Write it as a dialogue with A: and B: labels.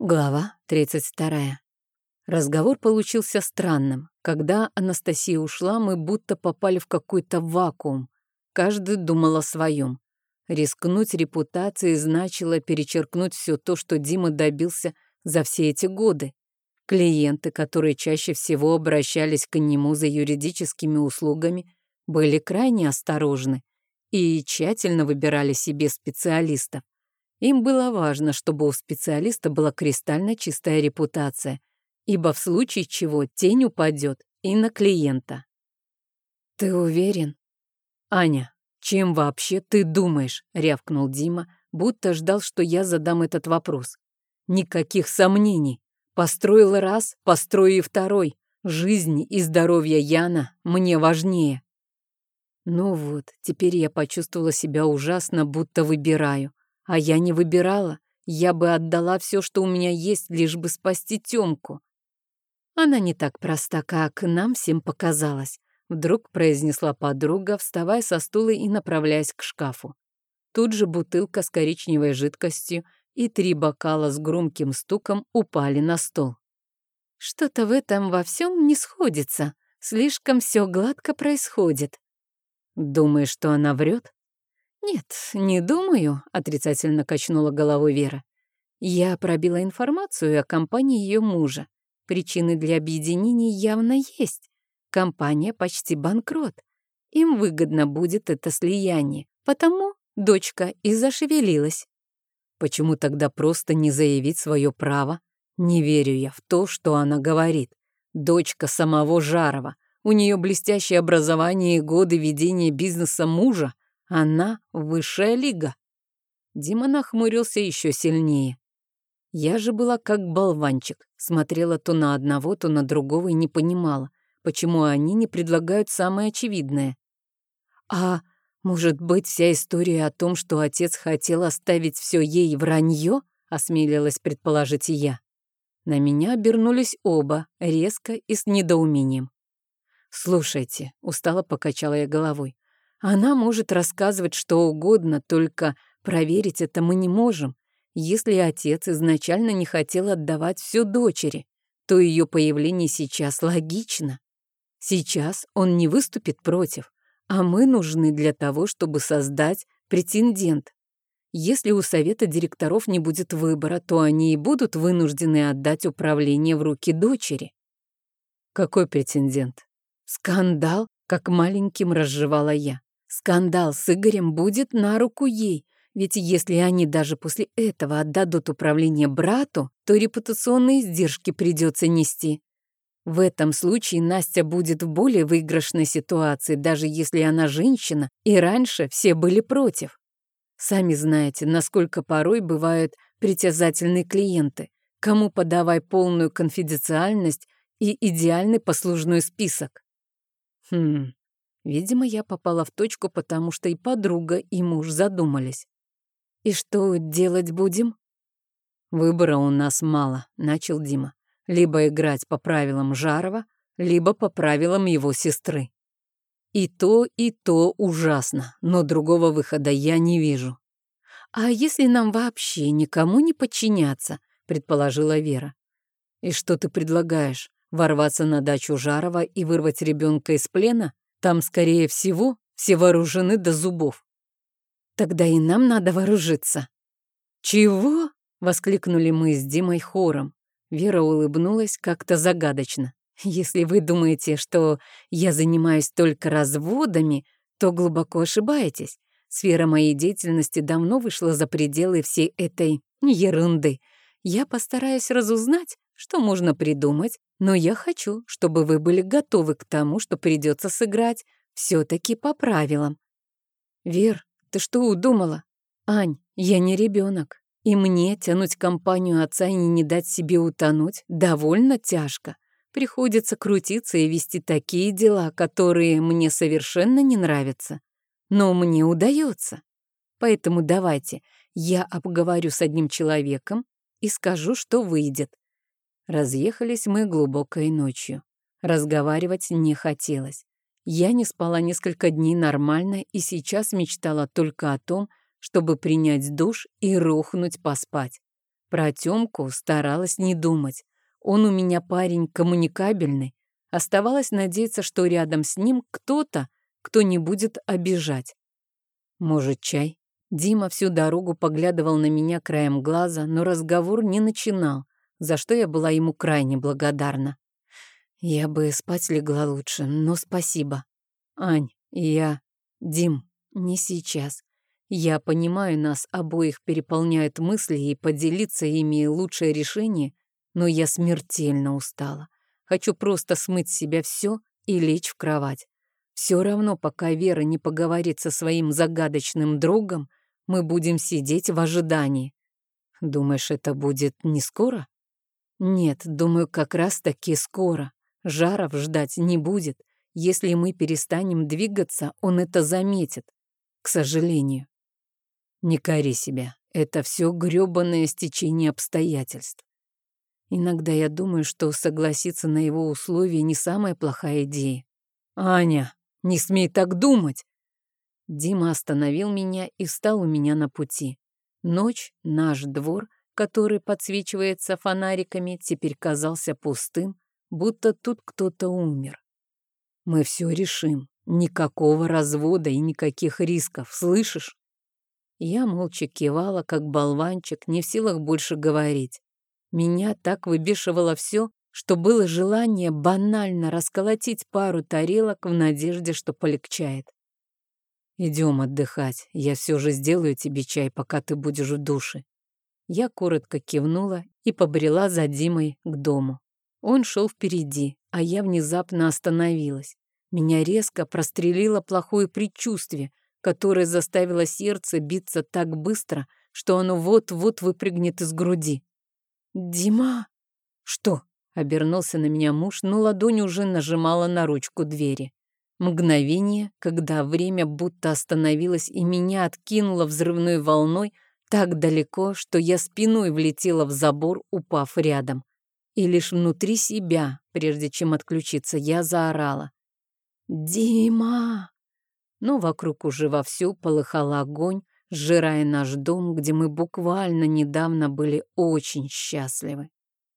A: Глава 32. Разговор получился странным. Когда Анастасия ушла, мы будто попали в какой-то вакуум. Каждый думал о своем. Рискнуть репутацией значило перечеркнуть все то, что Дима добился за все эти годы. Клиенты, которые чаще всего обращались к нему за юридическими услугами, были крайне осторожны и тщательно выбирали себе специалистов. Им было важно, чтобы у специалиста была кристально чистая репутация, ибо в случае чего тень упадет и на клиента. «Ты уверен?» «Аня, чем вообще ты думаешь?» — рявкнул Дима, будто ждал, что я задам этот вопрос. «Никаких сомнений. Построил раз, построю и второй. Жизнь и здоровье Яна мне важнее». Ну вот, теперь я почувствовала себя ужасно, будто выбираю. А я не выбирала. Я бы отдала все, что у меня есть, лишь бы спасти Тёмку. Она не так проста, как нам всем показалось. Вдруг произнесла подруга, вставая со стула и направляясь к шкафу. Тут же бутылка с коричневой жидкостью и три бокала с громким стуком упали на стол. Что-то в этом во всем не сходится. Слишком все гладко происходит. Думаешь, что она врет? «Нет, не думаю», — отрицательно качнула головой Вера. «Я пробила информацию о компании ее мужа. Причины для объединения явно есть. Компания почти банкрот. Им выгодно будет это слияние, потому дочка и зашевелилась. Почему тогда просто не заявить свое право? Не верю я в то, что она говорит. Дочка самого Жарова. У нее блестящее образование и годы ведения бизнеса мужа. Она высшая лига. Дима нахмурился еще сильнее. Я же была как болванчик, смотрела то на одного, то на другого и не понимала, почему они не предлагают самое очевидное. А может быть, вся история о том, что отец хотел оставить все ей вранье, осмелилась предположить и я. На меня обернулись оба, резко и с недоумением. «Слушайте», — устало покачала я головой, она может рассказывать что угодно, только проверить это мы не можем. Если отец изначально не хотел отдавать все дочери, то ее появление сейчас логично. Сейчас он не выступит против, а мы нужны для того, чтобы создать претендент. Если у совета директоров не будет выбора, то они и будут вынуждены отдать управление в руки дочери. Какой претендент? Скандал, как маленьким разжевала я. Скандал с Игорем будет на руку ей, ведь если они даже после этого отдадут управление брату, то репутационные издержки придется нести. В этом случае Настя будет в более выигрышной ситуации, даже если она женщина, и раньше все были против. Сами знаете, насколько порой бывают притязательные клиенты, кому подавай полную конфиденциальность и идеальный послужной список. Хм, Видимо, я попала в точку, потому что и подруга, и муж задумались. «И что делать будем?» «Выбора у нас мало», — начал Дима. «Либо играть по правилам Жарова, либо по правилам его сестры. И то, и то ужасно, но другого выхода я не вижу». «А если нам вообще никому не подчиняться?» — предположила Вера. «И что ты предлагаешь? Ворваться на дачу Жарова и вырвать ребенка из плена?» Там, скорее всего, все вооружены до зубов. Тогда и нам надо вооружиться. Чего? Воскликнули мы с Димой хором. Вера улыбнулась как-то загадочно. Если вы думаете, что я занимаюсь только разводами, то глубоко ошибаетесь. Сфера моей деятельности давно вышла за пределы всей этой ерунды. Я постараюсь разузнать, что можно придумать, но я хочу, чтобы вы были готовы к тому, что придется сыграть все таки по правилам. Вер, ты что удумала? Ань, я не ребенок, и мне тянуть компанию отца и не дать себе утонуть довольно тяжко. Приходится крутиться и вести такие дела, которые мне совершенно не нравятся. Но мне удается. Поэтому давайте я обговорю с одним человеком и скажу, что выйдет. Разъехались мы глубокой ночью. Разговаривать не хотелось. Я не спала несколько дней нормально и сейчас мечтала только о том, чтобы принять душ и рухнуть поспать. Про Тёмку старалась не думать. Он у меня парень коммуникабельный. Оставалось надеяться, что рядом с ним кто-то, кто не будет обижать. Может, чай? Дима всю дорогу поглядывал на меня краем глаза, но разговор не начинал, за что я была ему крайне благодарна. Я бы спать легла лучше, но спасибо. Ань, я... Дим, не сейчас. Я понимаю, нас обоих переполняют мысли, и поделиться ими лучшее решение, но я смертельно устала. Хочу просто смыть с себя все и лечь в кровать. Все равно, пока Вера не поговорит со своим загадочным другом, мы будем сидеть в ожидании. Думаешь, это будет не скоро? Нет, думаю, как раз-таки скоро. Жаров ждать не будет. Если мы перестанем двигаться, он это заметит. К сожалению. Не кори себя. Это все грёбаное стечение обстоятельств. Иногда я думаю, что согласиться на его условия не самая плохая идея. «Аня, не смей так думать!» Дима остановил меня и встал у меня на пути. Ночь, наш двор, который подсвечивается фонариками, теперь казался пустым, будто тут кто-то умер. Мы все решим. Никакого развода и никаких рисков, слышишь? Я молча кивала, как болванчик, не в силах больше говорить. Меня так выбешивало все, что было желание банально расколотить пару тарелок в надежде, что полегчает. «Идем отдыхать. Я все же сделаю тебе чай, пока ты будешь в душе». Я коротко кивнула и побрела за Димой к дому. Он шел впереди, а я внезапно остановилась. Меня резко прострелило плохое предчувствие, которое заставило сердце биться так быстро, что оно вот-вот выпрыгнет из груди. «Дима!» «Что?» — обернулся на меня муж, но ладонь уже нажимала на ручку двери. Мгновение, когда время будто остановилось и меня откинуло взрывной волной так далеко, что я спиной влетела в забор, упав рядом. И лишь внутри себя, прежде чем отключиться, я заорала. «Дима!» Но вокруг уже вовсю полыхал огонь, сжирая наш дом, где мы буквально недавно были очень счастливы.